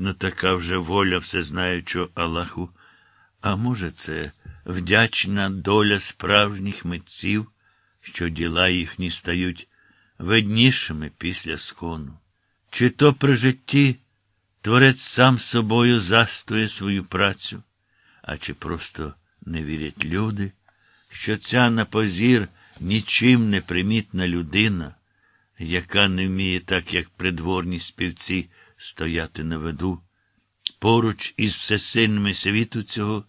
Ну, така вже воля всезнаючого Аллаху. А може, це вдячна доля справжніх митців, що діла їхні стають виднішими після скону. Чи то при житті творець сам собою застує свою працю, а чи просто не вірять люди, що ця на позір нічим не примітна людина, яка не вміє так, як придворні співці, стояти на виду, поруч із всесильними світу цього,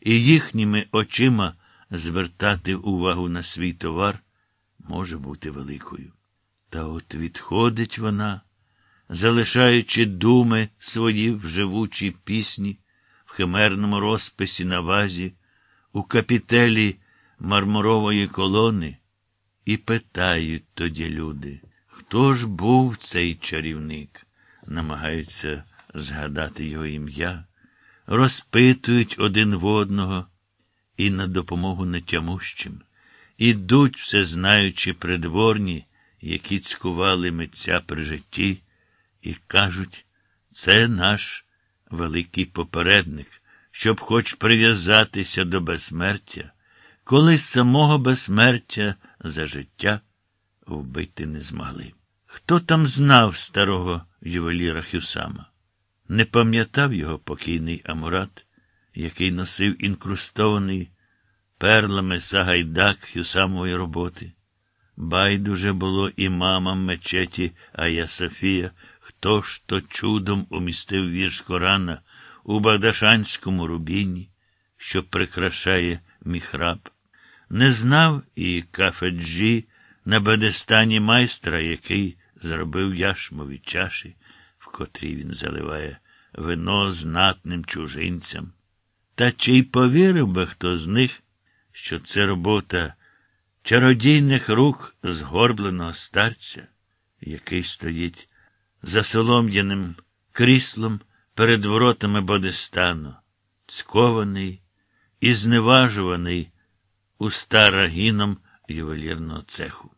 і їхніми очима звертати увагу на свій товар може бути великою. Та от відходить вона, залишаючи думи свої в живучій пісні, в химерному розписі на вазі, у капітелі мармурової колони, і питають тоді люди, хто ж був цей чарівник, намагаються згадати його ім'я, розпитують один в одного і на допомогу нетямущим, ідуть все знаючи придворні, які цькували митця при житті, і кажуть, це наш великий попередник, щоб хоч прив'язатися до безсмертя, коли самого безсмертя за життя вбити не змогли. Хто там знав старого ювеліра Хюсама? Не пам'ятав його покійний Амурат, який носив інкрустований перлами Сагайдак Хюсамової роботи. Байдуже було і мамам мечеті Ая Софія, хто ж то чудом умістив вірш Корана у Багдашанському рубіні, що прикрашає міхраб. Не знав і кафеджі на бедестані майстра, який зробив яшмові чаші, в котрій він заливає вино знатним чужинцям. Та чи й повірив би хто з них, що це робота чародійних рук згорбленого старця, який стоїть за солом'яним кріслом перед воротами Бодестану, цькований і зневажуваний у старагіном ювелірного цеху.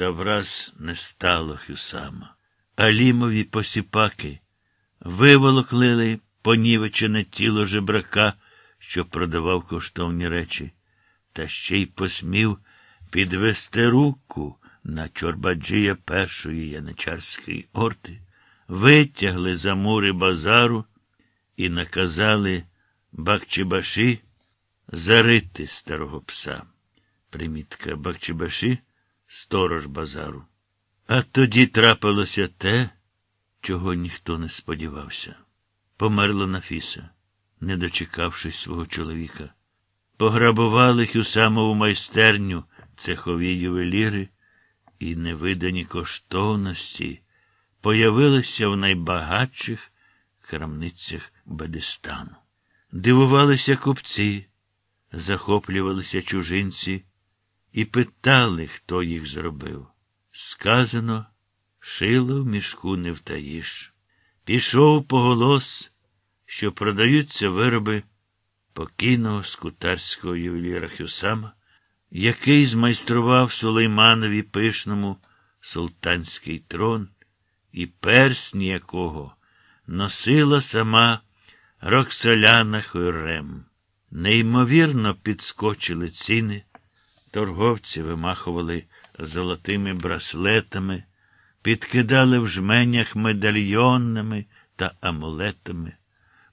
Та враз не стало Хюсама. Алімові посіпаки виволоклили понівечене тіло жебрака, що продавав коштовні речі, та ще й посмів підвести руку на чорбаджія першої яничарської орти, витягли за мури базару і наказали Бакчебаші зарити старого пса. Примітка Бакчебаші сторож базару. А тоді трапилося те, чого ніхто не сподівався. Померла Нафіса, не дочекавшись свого чоловіка. Пограбували Хюсамову майстерню цехові ювеліри, і невидані коштовності появилися в найбагатших крамницях Бедистану. Дивувалися купці, захоплювалися чужинці і питали, хто їх зробив. Сказано, шило в мішку не втаїш. Пішов поголос, що продаються вироби покійного скутарського ювеліра Хюсама, який змайстрував Сулейманові пишному султанський трон, і персні якого носила сама Роксоляна Хойрем. Неймовірно підскочили ціни, торговці вимахували золотими браслетами, підкидали в жменях медальйонами та амулетами.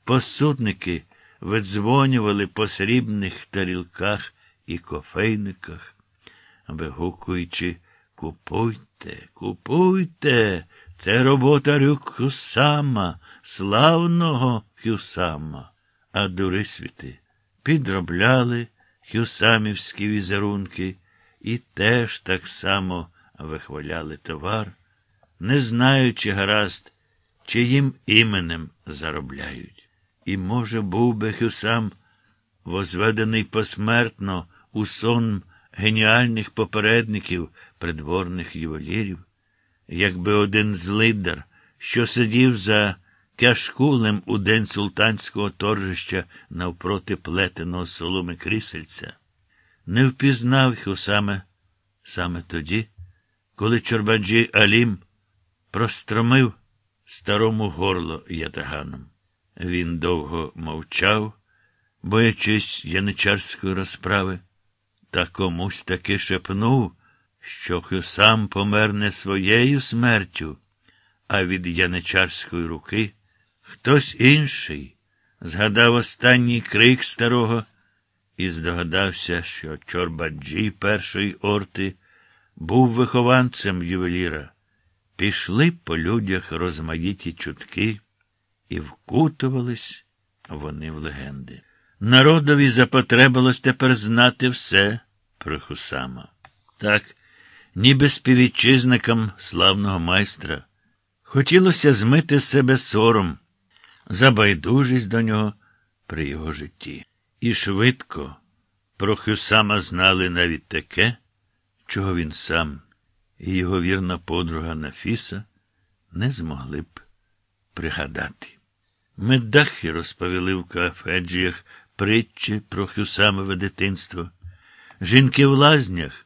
Посудники видзвонювали по срібних тарілках і кофейниках, вигукуючи Купуйте, купуйте, це робота Рюкхюсама, славного Хюсама. А дурисвіти підробляли хюсамівські візерунки і теж так само вихваляли товар, не знаючи гаразд, чиїм іменем заробляють. І, може, був би Хюсам возведений посмертно у сон геніальних попередників придворних ювелірів, якби один злидар, що сидів за тяжкулем у день султанського торжища навпроти плетеного соломи крісельця, не впізнав Хюсаме саме тоді, коли Чорбаджі Алім простромив старому горло ятаганом. Він довго мовчав, боячись яничарської розправи, та комусь таки шепнув, що сам помер не своєю смертю, а від яничарської руки хтось інший згадав останній крик старого і здогадався, що Чорбаджі першої орти був вихованцем ювеліра. Пішли по людях розмаїті чутки, і вкутувались вони в легенди. Народові запотребилось тепер знати все про Хусама. Так, ніби співвітчизникам славного майстра, хотілося змити себе сором, за байдужість до нього при його житті. І швидко про Хюсама знали навіть таке, чого він сам і його вірна подруга Нафіса не змогли б пригадати. Медахи розповіли в кафеджіях притчі про Хюсамове дитинство. Жінки в лазнях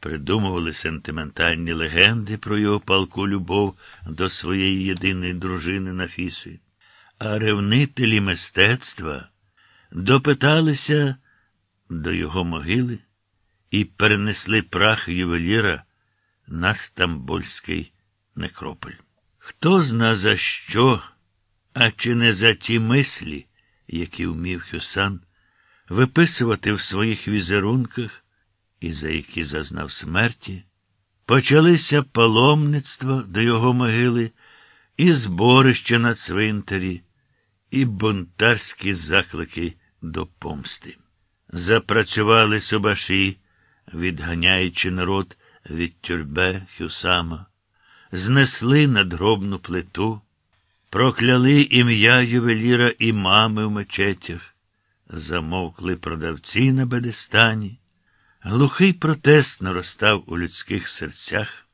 придумували сентиментальні легенди про його палку любов до своєї єдиної дружини Нафіси, а ревнителі мистецтва допиталися до його могили і перенесли прах ювеліра на Стамбульський некрополь. Хто зна за що, а чи не за ті мислі, які вмів Хюсан виписувати в своїх візерунках і за які зазнав смерті, почалися паломництво до його могили, і зборище на цвинтарі, і бунтарські заклики до помсти. Запрацювали собаші, відганяючи народ від тюрбе Хюсама, знесли надгробну плиту, прокляли ім'я ювеліра і мами в мечетях, замовкли продавці на бедестані. Глухий протест наростав у людських серцях,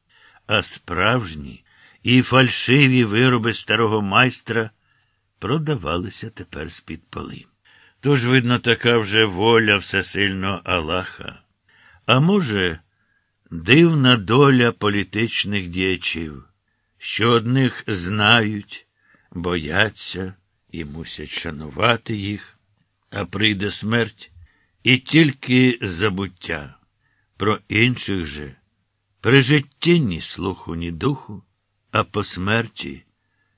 а справжні і фальшиві вироби старого майстра продавалися тепер з-під поли. Тож, видно, така вже воля всесильного Аллаха. А може, дивна доля політичних діячів, що одних знають, бояться і мусять шанувати їх, а прийде смерть і тільки забуття. Про інших же при житті ні слуху, ні духу, а по смерті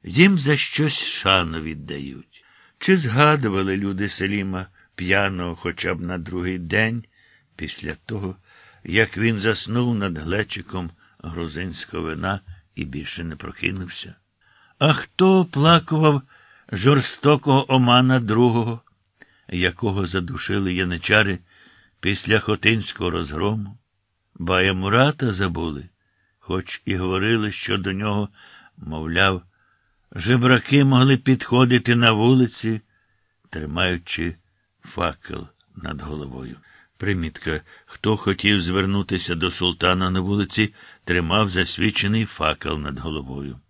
їм за щось шану віддають. Чи згадували люди Селіма п'яного хоча б на другий день після того, як він заснув над глечиком грузинського вина і більше не прокинувся? А хто оплакував жорстокого омана другого, якого задушили яничари після Хотинського розгрому? Бая Мурата забули, хоч і говорили, що до нього, мовляв, жебраки могли підходити на вулиці, тримаючи факел над головою. Примітка, хто хотів звернутися до султана на вулиці, тримав засвічений факел над головою.